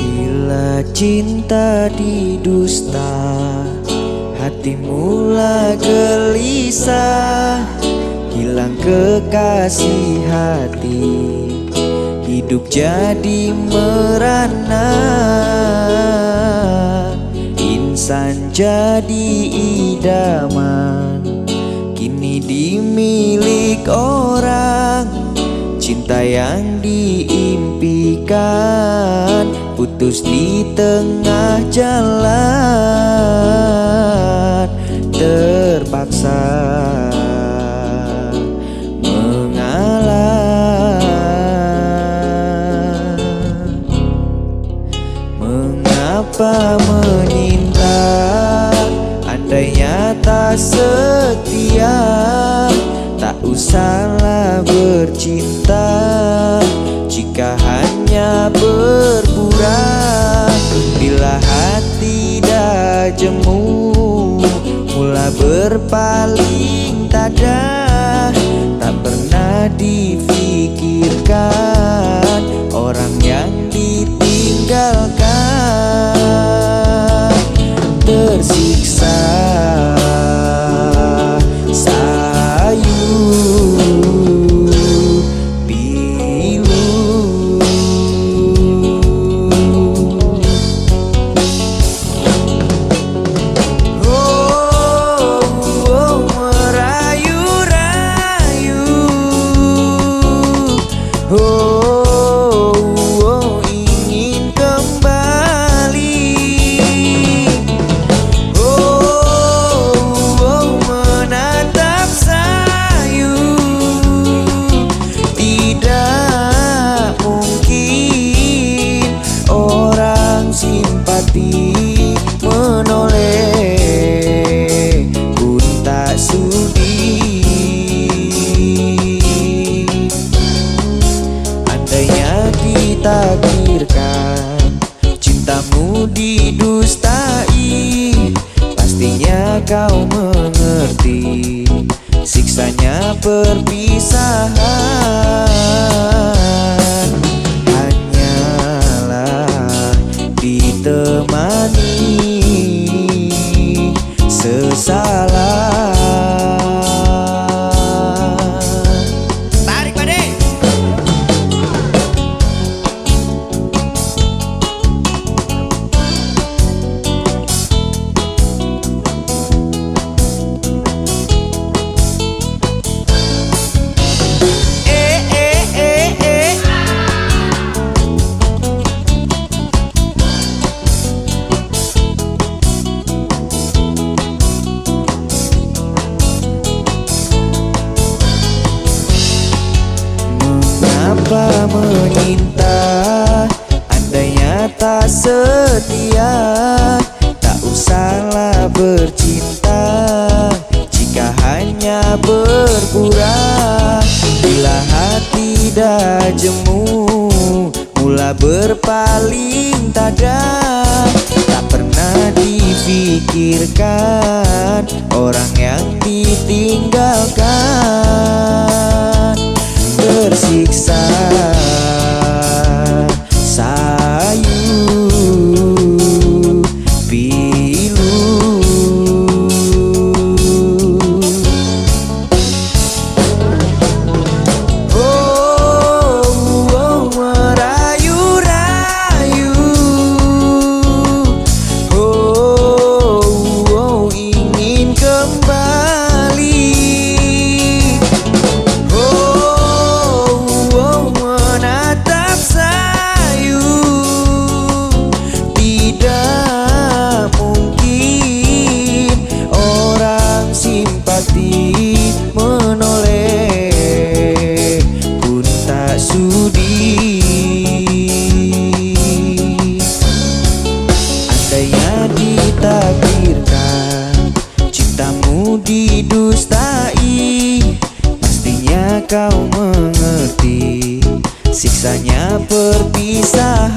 Bila cinta didusta Hati mula gelisah Hilang kekasih hati. Hidup jadi merana Insan jadi idaman. Kini dimilik orang Cinta yang diimpikan Putus di tengah jalan Terpaksa mengalah. Mengapa menyinta? Andainya tak setia Tak usahlah bercinta. Jika hanya berpura difikirkan yo ditakdirkan cintamu didustai Pastinya kau mengerti siksanya perpisahan. Hanyalah ditemani sesalah menyinta Andainya tak setia Tak usahlah bercinta. Jika hanya berpura Bila hati dah jemu Mula berpaling tada. Tak pernah difikirkan Orang yang ditinggalkan kau mengerti Siksanya perpisahan.